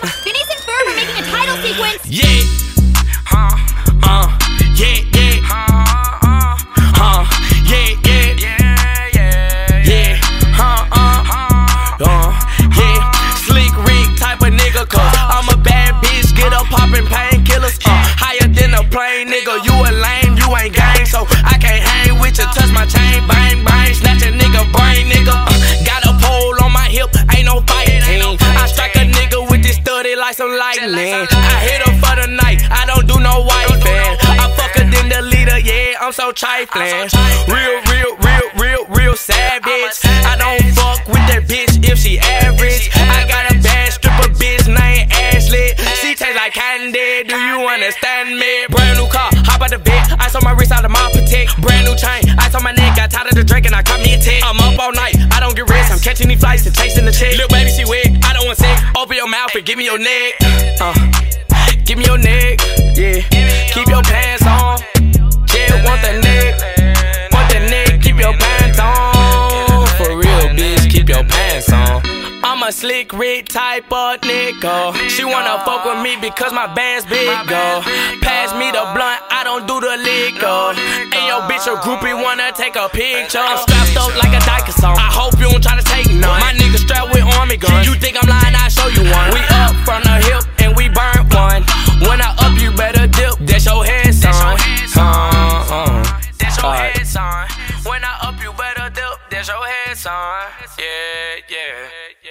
Phineas and Ferb are making a title sequence. Yeah. Huh. Uh. Yeah, yeah. Huh. Uh. Yeah, yeah. Yeah, yeah. Yeah. Huh. Uh. Uh. Yeah. Slick Rick type of nigga, cause I'm a bad bitch. Get up poppin' painkillers. Uh. Higher than a plane, nigga. You a lame, you ain't gang, so I can't hang with you. Some lightning. I hit her for the night, I don't do no wife I fuck her then the leader, yeah, I'm so trifling. Real, real, real, real, real savage. I don't fuck with that bitch if she average. I got a bad stripper bitch named Ashley. She tastes like candy, do you understand me? Brand new car, hop out the bed. I saw my wrist out of my protect. Brand new chain, I saw my neck, got tired of the drink and I caught me a tick. I'm up all night, I don't get rest. I'm catching these flights and chasing the chick. Little baby, she wet, Give me your neck. Uh, give me your neck, yeah. Keep your pants on. Yeah, want the neck. Want the neck, keep your pants on. For real, bitch, keep your pants on. I'm a slick Rick type of nigga. She wanna fuck with me because my band's bigger. Pass me the blunt, I don't do the liquor. And your bitch a groupie wanna take a picture. I'm strapped up like a diker song. I hope you don't try to take none. My That's your head, son. Yeah, yeah.